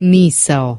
misao